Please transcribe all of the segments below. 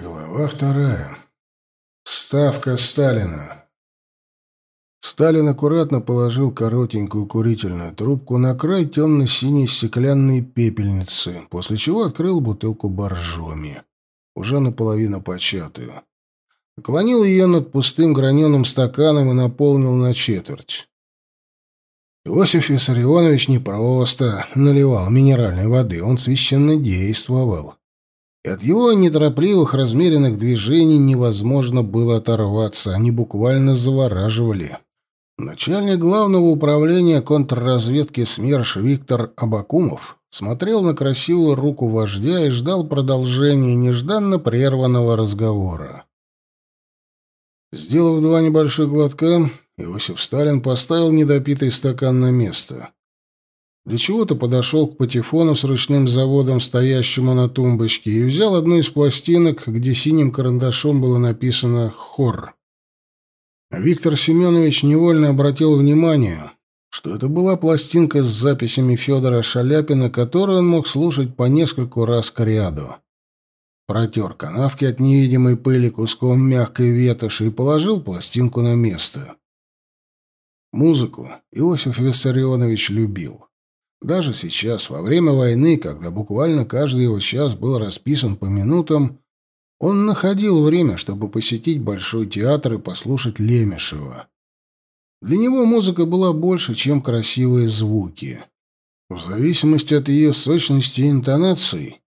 Глава вторая. Ставка Сталина. Сталин аккуратно положил коротенькую курительную трубку на край темно-синей стеклянной пепельницы, после чего открыл бутылку боржоми, уже наполовину початую. Наклонил ее над пустым граненым стаканом и наполнил на четверть. Иосиф Виссарионович не просто наливал минеральной воды, он священно действовал от его неторопливых размеренных движений невозможно было оторваться, они буквально завораживали. Начальник главного управления контрразведки СМЕРШ Виктор Абакумов смотрел на красивую руку вождя и ждал продолжения нежданно прерванного разговора. Сделав два небольших глотка, Иосиф Сталин поставил недопитый стакан на место. Для чего-то подошел к патефону с ручным заводом, стоящему на тумбочке, и взял одну из пластинок, где синим карандашом было написано «Хор». Виктор Семенович невольно обратил внимание, что это была пластинка с записями Федора Шаляпина, которую он мог слушать по нескольку раз к ряду. Протер канавки от невидимой пыли куском мягкой ветоши и положил пластинку на место. Музыку Иосиф Виссарионович любил. Даже сейчас, во время войны, когда буквально каждый его час был расписан по минутам, он находил время, чтобы посетить Большой театр и послушать Лемешева. Для него музыка была больше, чем красивые звуки. В зависимости от ее сочности и интонаций,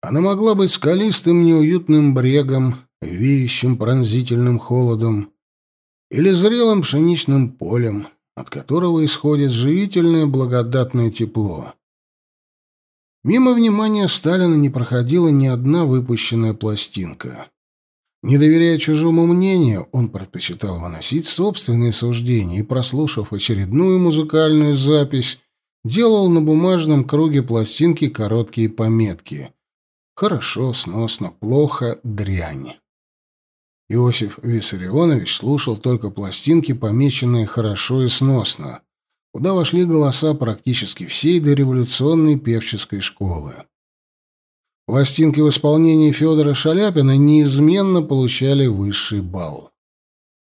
она могла быть скалистым неуютным брегом, веющим пронзительным холодом, или зрелым пшеничным полем, от которого исходит живительное благодатное тепло. Мимо внимания Сталина не проходила ни одна выпущенная пластинка. Не доверяя чужому мнению, он предпочитал выносить собственные суждения и, прослушав очередную музыкальную запись, делал на бумажном круге пластинки короткие пометки. Хорошо, сносно, плохо, дрянь. Иосиф Виссарионович слушал только пластинки, помеченные хорошо и сносно, куда вошли голоса практически всей дореволюционной певческой школы. Пластинки в исполнении Федора Шаляпина неизменно получали высший балл.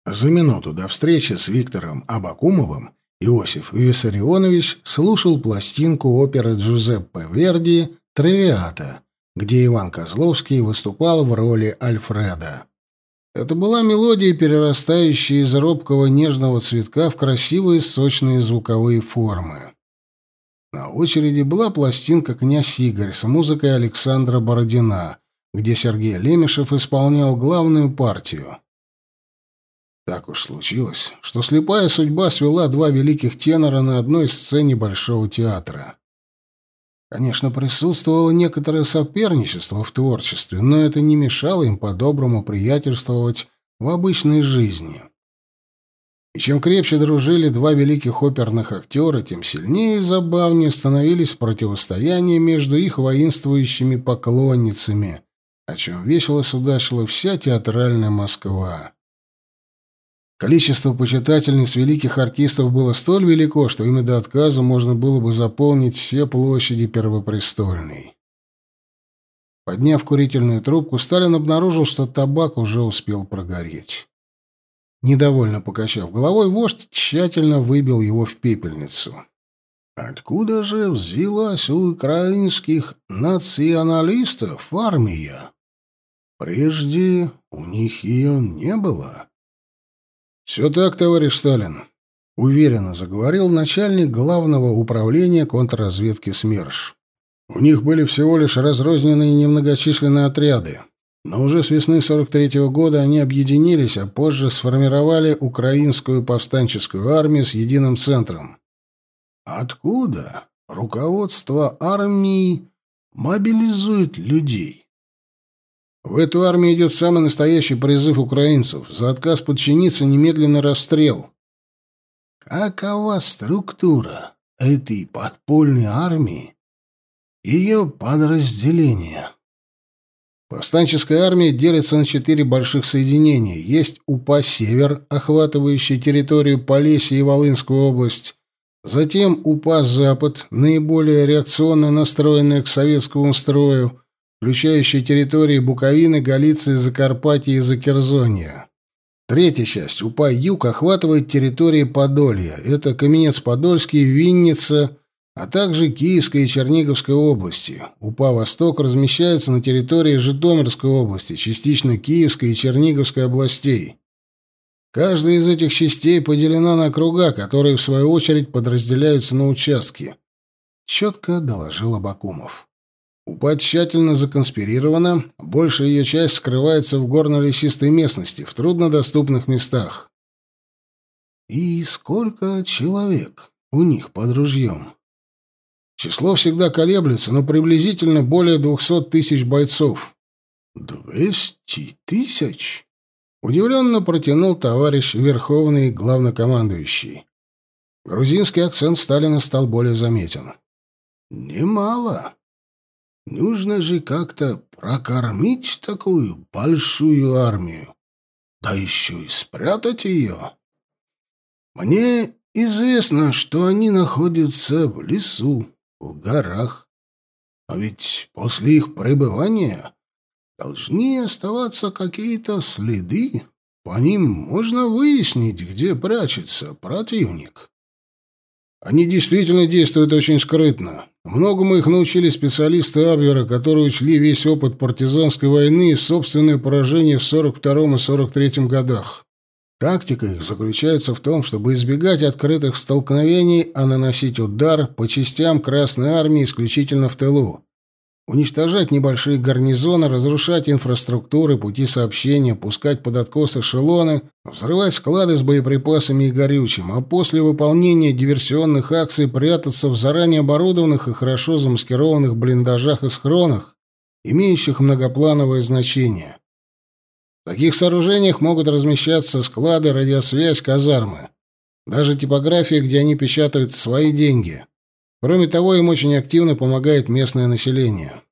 За минуту до встречи с Виктором Абакумовым Иосиф Виссарионович слушал пластинку оперы Джузеппе Верди «Травиата», где Иван Козловский выступал в роли Альфреда. Это была мелодия, перерастающая из робкого нежного цветка в красивые сочные звуковые формы. На очереди была пластинка «Князь Игорь» с музыкой Александра Бородина, где Сергей Лемешев исполнял главную партию. Так уж случилось, что слепая судьба свела два великих тенора на одной сцене Большого театра. Конечно, присутствовало некоторое соперничество в творчестве, но это не мешало им по-доброму приятельствовать в обычной жизни. И чем крепче дружили два великих оперных актера, тем сильнее и забавнее становились противостояния между их воинствующими поклонницами, о чем весело судачила вся театральная Москва. Количество почитательниц великих артистов было столь велико, что ими до отказа можно было бы заполнить все площади Первопрестольной. Подняв курительную трубку, Сталин обнаружил, что табак уже успел прогореть. Недовольно покачав головой, вождь тщательно выбил его в пепельницу. «Откуда же взялась у украинских националистов армия? Прежде у них ее не было». «Все так, товарищ Сталин», — уверенно заговорил начальник главного управления контрразведки СМЕРШ. «У них были всего лишь разрозненные немногочисленные отряды, но уже с весны 43-го года они объединились, а позже сформировали украинскую повстанческую армию с единым центром». «Откуда руководство армии мобилизует людей?» В эту армию идет самый настоящий призыв украинцев. За отказ подчиниться немедленно расстрел. Какова структура этой подпольной армии? Ее подразделения? Повстанческая армия делится на четыре больших соединения. Есть УПА-Север, охватывающий территорию Полесья и Волынскую область. Затем УПА-Запад, наиболее реакционно настроенная к советскому строю включающая территории Буковины, Галиции, Закарпатья и Закерзония. Третья часть, УПА-Юг, охватывает территории Подолья. Это Каменец-Подольский, Винница, а также Киевской и Черниговской области. УПА-Восток размещается на территории Житомирской области, частично Киевской и Черниговской областей. Каждая из этих частей поделена на круга, которые, в свою очередь, подразделяются на участки. Четко доложил Абакумов. УПА тщательно законспирирована, большая ее часть скрывается в горно-лесистой местности, в труднодоступных местах. И сколько человек у них под ружьем? Число всегда колеблется, но приблизительно более двухсот тысяч бойцов. Двести тысяч? Удивленно протянул товарищ Верховный Главнокомандующий. Грузинский акцент Сталина стал более заметен. «Немало. Нужно же как-то прокормить такую большую армию, да еще и спрятать ее. Мне известно, что они находятся в лесу, в горах. А ведь после их пребывания должны оставаться какие-то следы. По ним можно выяснить, где прячется противник. Они действительно действуют очень скрытно. Многому их научили специалисты Абвера, которые учли весь опыт партизанской войны и собственное поражение в 42 и 43 годах. Тактика их заключается в том, чтобы избегать открытых столкновений, а наносить удар по частям Красной Армии исключительно в тылу уничтожать небольшие гарнизоны, разрушать инфраструктуры, пути сообщения, пускать под откос эшелоны, взрывать склады с боеприпасами и горючим, а после выполнения диверсионных акций прятаться в заранее оборудованных и хорошо замаскированных блиндажах и схронах, имеющих многоплановое значение. В таких сооружениях могут размещаться склады, радиосвязь, казармы. Даже типография, где они печатают свои деньги – Кроме того, им очень активно помогает местное население.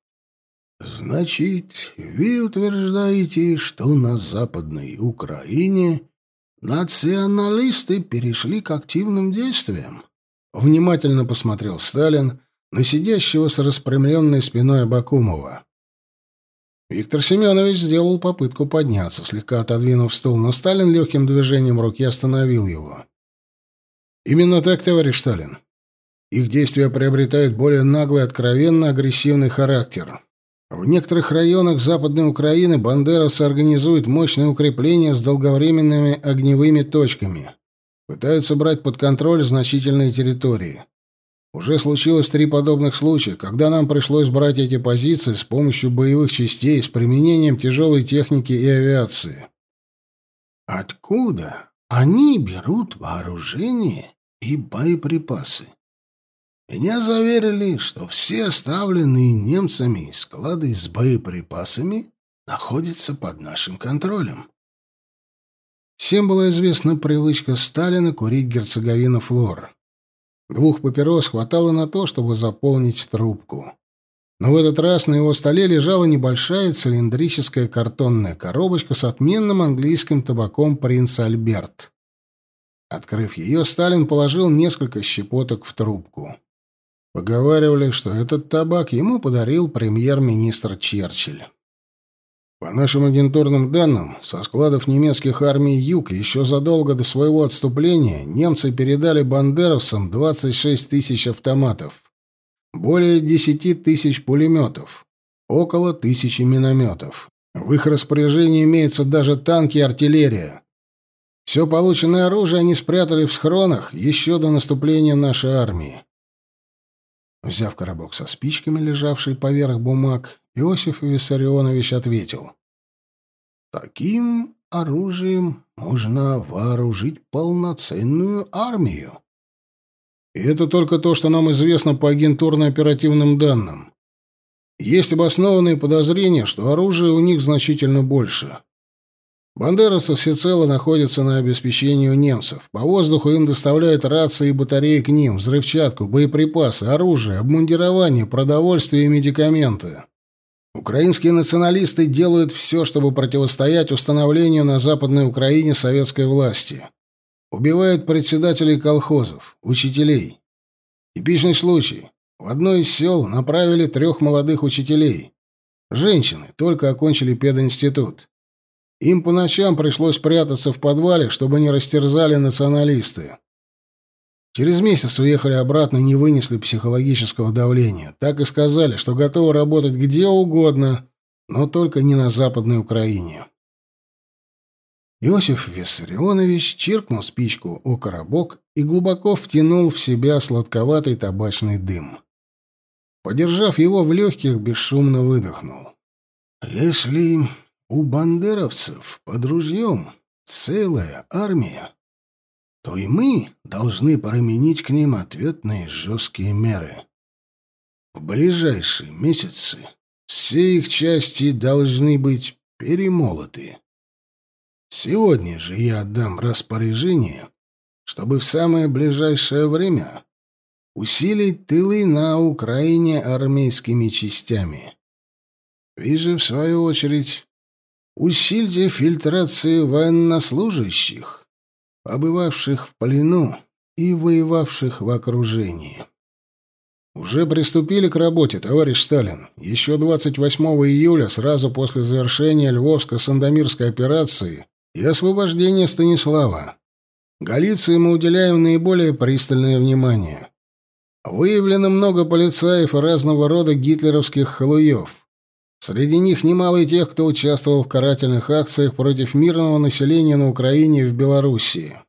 Значит, вы утверждаете, что на Западной Украине националисты перешли к активным действиям? Внимательно посмотрел Сталин на сидящего с распрямленной спиной Абакумова. Виктор Семенович сделал попытку подняться, слегка отодвинув стул, но Сталин легким движением руки остановил его. «Именно так, товарищ Сталин. Их действия приобретают более наглый, откровенно агрессивный характер. В некоторых районах Западной Украины бандеровцы организуют мощные укрепления с долговременными огневыми точками. Пытаются брать под контроль значительные территории. Уже случилось три подобных случая, когда нам пришлось брать эти позиции с помощью боевых частей с применением тяжелой техники и авиации. Откуда они берут вооружение и боеприпасы? Меня заверили, что все оставленные немцами склады с боеприпасами находятся под нашим контролем. Всем была известна привычка Сталина курить герцоговина флор. Двух папирос хватало на то, чтобы заполнить трубку. Но в этот раз на его столе лежала небольшая цилиндрическая картонная коробочка с отменным английским табаком «Принц Альберт». Открыв ее, Сталин положил несколько щепоток в трубку. Поговаривали, что этот табак ему подарил премьер-министр Черчилль. По нашим агентурным данным, со складов немецких армий Юг еще задолго до своего отступления немцы передали бандеровцам 26 тысяч автоматов, более 10 тысяч пулеметов, около тысячи минометов. В их распоряжении имеются даже танки и артиллерия. Все полученное оружие они спрятали в схронах еще до наступления нашей армии. Взяв коробок со спичками, лежавший поверх бумаг, Иосиф Виссарионович ответил. «Таким оружием можно вооружить полноценную армию». И это только то, что нам известно по агентурно-оперативным данным. Есть обоснованные подозрения, что оружия у них значительно больше. Бандеровцы всецело находятся на обеспечении у немцев. По воздуху им доставляют рации и батареи к ним, взрывчатку, боеприпасы, оружие, обмундирование, продовольствие и медикаменты. Украинские националисты делают все, чтобы противостоять установлению на Западной Украине советской власти. Убивают председателей колхозов, учителей. Типичный случай. В одно из сел направили трех молодых учителей. Женщины только окончили пединститут. Им по ночам пришлось прятаться в подвале, чтобы не растерзали националисты. Через месяц уехали обратно и не вынесли психологического давления. Так и сказали, что готовы работать где угодно, но только не на Западной Украине. Иосиф Виссарионович чиркнул спичку о коробок и глубоко втянул в себя сладковатый табачный дым. Подержав его в легких, бесшумно выдохнул. «Если у бандеровцев под ружьем целая армия, то и мы должны применить к ним ответные жесткие меры. В ближайшие месяцы все их части должны быть перемолоты. Сегодня же я отдам распоряжение, чтобы в самое ближайшее время усилить тылы на Украине армейскими частями. Вы в свою очередь, усильте фильтрацию военнослужащих, побывавших в плену и воевавших в окружении. Уже приступили к работе, товарищ Сталин. Еще 28 июля, сразу после завершения Львовско-Сандомирской операции и освобождения Станислава, Галиции мы уделяем наиболее пристальное внимание. Выявлено много полицаев и разного рода гитлеровских халуев. Среди них немало и тех, кто участвовал в карательных акциях против мирного населения на Украине и в Белоруссии.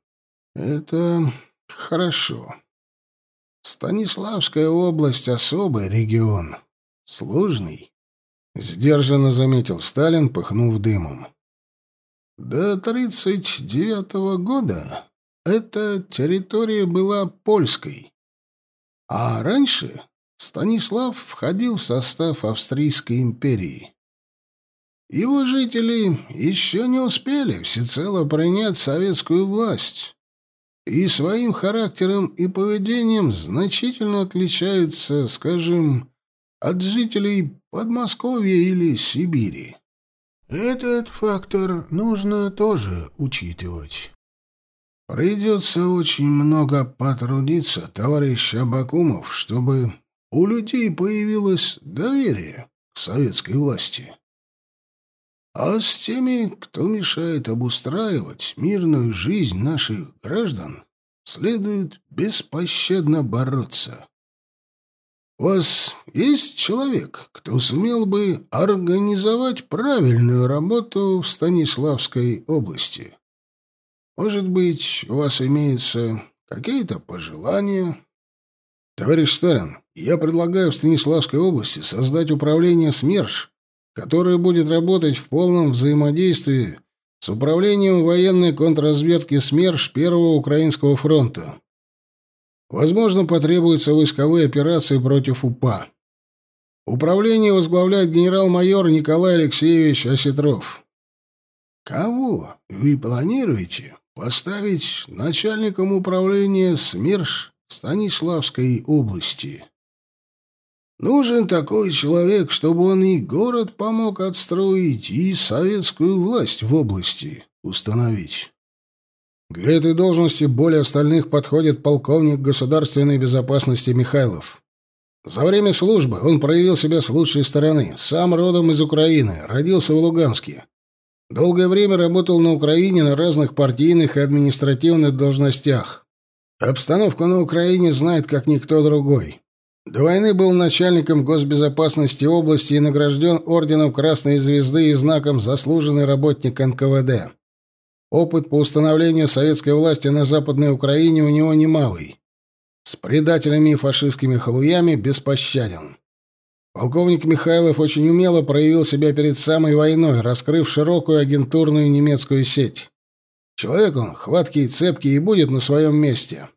Это хорошо. Станиславская область — особый регион. Сложный. Сдержанно заметил Сталин, пыхнув дымом. До тридцать девятого года эта территория была польской. А раньше Станислав входил в состав Австрийской империи. Его жители еще не успели всецело принять советскую власть и своим характером и поведением значительно отличаются, скажем, от жителей Подмосковья или Сибири. Этот фактор нужно тоже учитывать. Придется очень много потрудиться, товарищ Абакумов, чтобы у людей появилось доверие к советской власти. А с теми, кто мешает обустраивать мирную жизнь наших граждан, следует беспощадно бороться. У вас есть человек, кто сумел бы организовать правильную работу в Станиславской области? Может быть, у вас имеются какие-то пожелания? Товарищ Сталин, я предлагаю в Станиславской области создать управление СМЕРШ, которое будет работать в полном взаимодействии с управлением военной контрразведки СМЕРШ Первого Украинского фронта. Возможно, потребуются войсковые операции против УПА. Управление возглавляет генерал-майор Николай Алексеевич Осетров. Кого вы планируете поставить начальником управления СМЕРШ Станиславской области? Нужен такой человек, чтобы он и город помог отстроить, и советскую власть в области установить. Для этой должности более остальных подходит полковник государственной безопасности Михайлов. За время службы он проявил себя с лучшей стороны. Сам родом из Украины, родился в Луганске. Долгое время работал на Украине на разных партийных и административных должностях. Обстановку на Украине знает как никто другой. До войны был начальником госбезопасности области и награжден орденом Красной Звезды и знаком «Заслуженный работник НКВД». Опыт по установлению советской власти на Западной Украине у него немалый. С предателями и фашистскими халуями беспощаден. Полковник Михайлов очень умело проявил себя перед самой войной, раскрыв широкую агентурную немецкую сеть. Человек он хваткий, цепкий и будет на своем месте.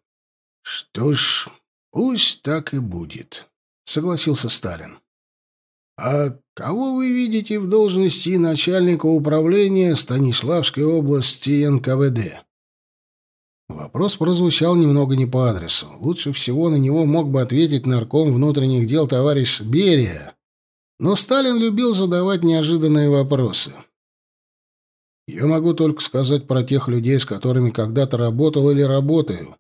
Что ж, «Пусть так и будет», — согласился Сталин. «А кого вы видите в должности начальника управления Станиславской области НКВД?» Вопрос прозвучал немного не по адресу. Лучше всего на него мог бы ответить нарком внутренних дел товарищ Берия. Но Сталин любил задавать неожиданные вопросы. «Я могу только сказать про тех людей, с которыми когда-то работал или работаю.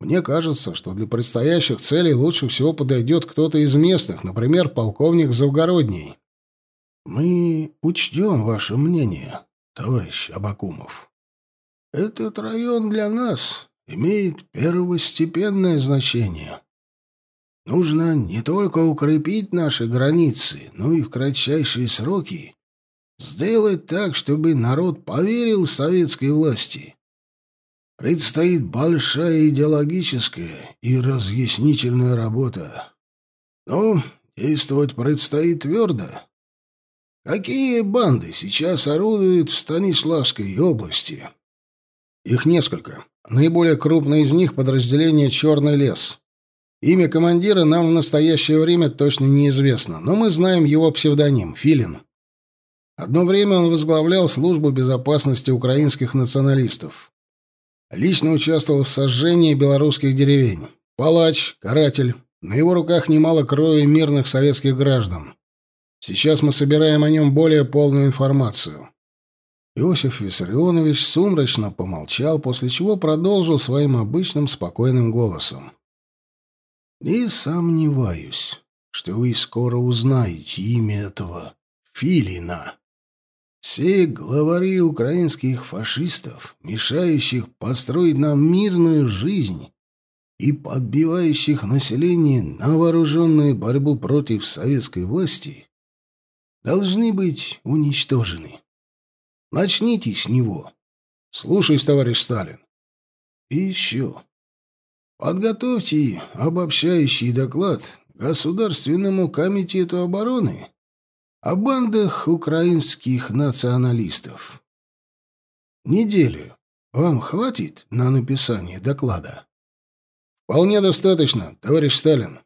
Мне кажется, что для предстоящих целей лучше всего подойдет кто-то из местных, например, полковник Завгородний. Мы учтем ваше мнение, товарищ Абакумов. Этот район для нас имеет первостепенное значение. Нужно не только укрепить наши границы, но и в кратчайшие сроки сделать так, чтобы народ поверил советской власти. Предстоит большая идеологическая и разъяснительная работа. Ну, действовать предстоит твердо. Какие банды сейчас орудуют в Станиславской области? Их несколько. Наиболее крупное из них — подразделение «Черный лес». Имя командира нам в настоящее время точно неизвестно, но мы знаем его псевдоним — Филин. Одно время он возглавлял службу безопасности украинских националистов. Лично участвовал в сожжении белорусских деревень. Палач, каратель. На его руках немало крови мирных советских граждан. Сейчас мы собираем о нем более полную информацию. Иосиф Виссарионович сумрачно помолчал, после чего продолжил своим обычным спокойным голосом. «Не сомневаюсь, что вы скоро узнаете имя этого Филина. Все главари украинских фашистов, мешающих построить нам мирную жизнь и подбивающих население на вооруженную борьбу против советской власти, должны быть уничтожены. Начните с него. Слушаюсь, товарищ Сталин. И еще. Подготовьте обобщающий доклад Государственному комитету обороны о бандах украинских националистов. Неделю вам хватит на написание доклада? Вполне достаточно, товарищ Сталин.